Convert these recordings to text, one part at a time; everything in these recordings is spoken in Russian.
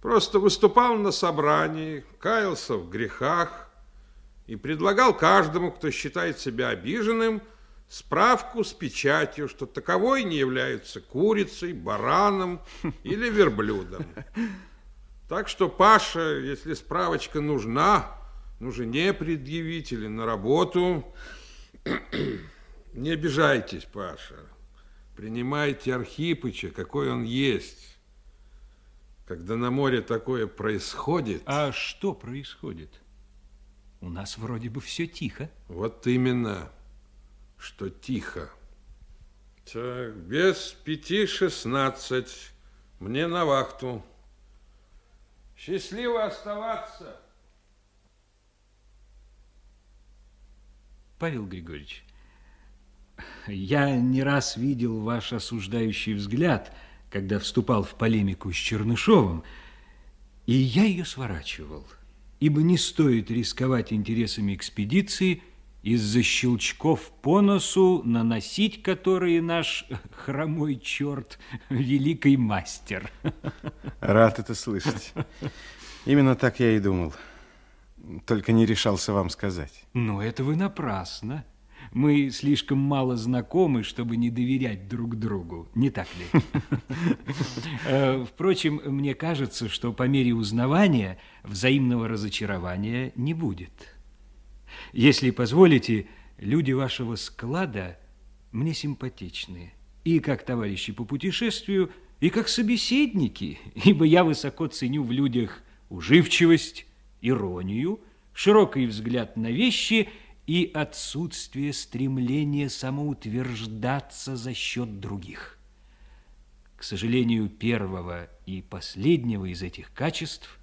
Просто выступал на собрании, каялся в грехах и предлагал каждому, кто считает себя обиженным, справку с печатью, что таковой не является курицей, бараном или верблюдом. Так что, Паша, если справочка нужна, ну, жене предъявить или на работу, не обижайтесь, Паша. Принимайте Архипыча, какой он есть. Когда на море такое происходит... А что происходит? У нас вроде бы все тихо. Вот именно что тихо. Так, без пяти шестнадцать. Мне на вахту. Счастливо оставаться. Павел Григорьевич, я не раз видел ваш осуждающий взгляд, когда вступал в полемику с Чернышовым, и я ее сворачивал, ибо не стоит рисковать интересами экспедиции – из-за щелчков по носу, наносить которые наш хромой черт великий мастер. Рад это слышать. Именно так я и думал. Только не решался вам сказать. Ну, это вы напрасно. Мы слишком мало знакомы, чтобы не доверять друг другу, не так ли? Э, впрочем, мне кажется, что по мере узнавания взаимного разочарования не будет. Если позволите, люди вашего склада мне симпатичны. И как товарищи по путешествию, и как собеседники, ибо я высоко ценю в людях уживчивость, иронию, широкий взгляд на вещи и отсутствие стремления самоутверждаться за счет других. К сожалению, первого и последнего из этих качеств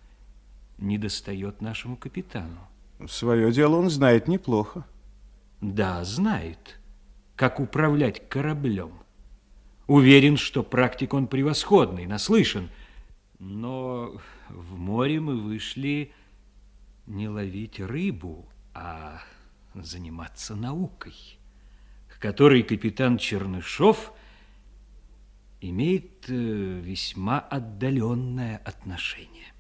недостает нашему капитану. Свое дело он знает неплохо. Да, знает, как управлять кораблем. Уверен, что практик он превосходный, наслышан. Но в море мы вышли не ловить рыбу, а заниматься наукой, к которой капитан Чернышов имеет э, весьма отдаленное отношение.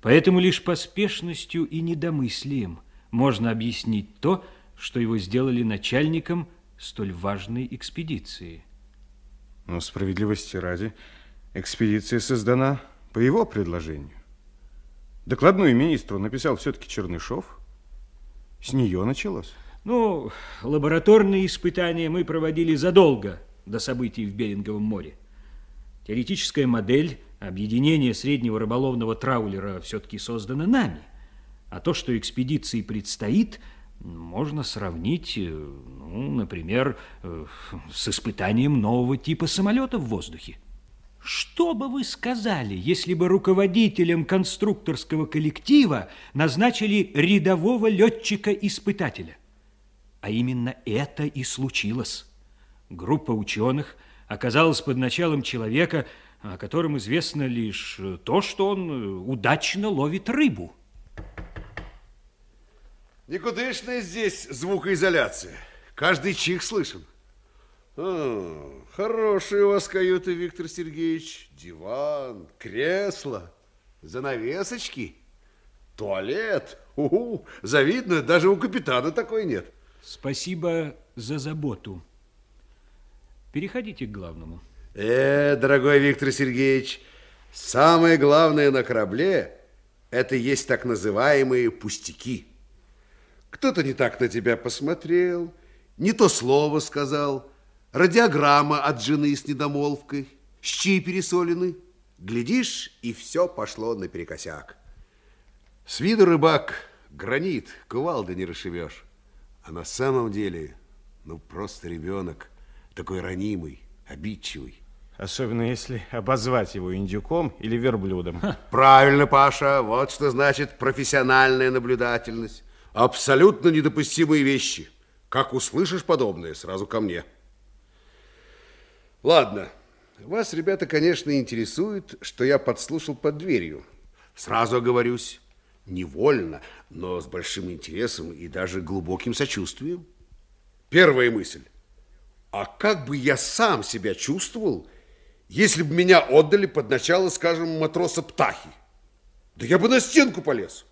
Поэтому лишь поспешностью и недомыслием можно объяснить то, что его сделали начальником столь важной экспедиции. Но справедливости ради, экспедиция создана по его предложению. Докладную министру написал все-таки Чернышов. С нее началось. Ну, лабораторные испытания мы проводили задолго до событий в Беринговом море. Теоретическая модель объединение среднего рыболовного траулера все-таки создано нами. А то, что экспедиции предстоит, можно сравнить, э, ну, например, э, с испытанием нового типа самолета в воздухе. Что бы вы сказали, если бы руководителем конструкторского коллектива назначили рядового летчика-испытателя? А именно это и случилось. Группа ученых оказалась под началом человека, о котором известно лишь то, что он удачно ловит рыбу. Никудышная здесь звукоизоляция. Каждый чих слышен. А, хорошие у вас каюты, Виктор Сергеевич. Диван, кресло, занавесочки, туалет. Уху, завидно, даже у капитана такой нет. Спасибо за заботу. Переходите к главному. Э, дорогой Виктор Сергеевич, самое главное на корабле – это есть так называемые пустяки. Кто-то не так на тебя посмотрел, не то слово сказал, радиограмма от жены с недомолвкой, щи пересолены. Глядишь, и все пошло наперекосяк. С виду рыбак гранит, кувалды не расшивешь. А на самом деле, ну, просто ребенок, такой ранимый, обидчивый. Особенно если обозвать его индюком или верблюдом. Правильно, Паша. Вот что значит профессиональная наблюдательность. Абсолютно недопустимые вещи. Как услышишь подобное, сразу ко мне. Ладно. Вас, ребята, конечно, интересует, что я подслушал под дверью. Сразу оговорюсь. Невольно, но с большим интересом и даже глубоким сочувствием. Первая мысль. А как бы я сам себя чувствовал, если бы меня отдали под начало, скажем, матроса Птахи, да я бы на стенку полез.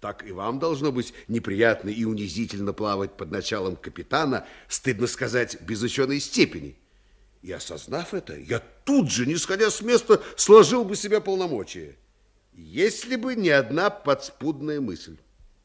Так и вам должно быть неприятно и унизительно плавать под началом капитана, стыдно сказать, без ученой степени. И осознав это, я тут же, не сходя с места, сложил бы себя полномочия. Если бы не одна подспудная мысль.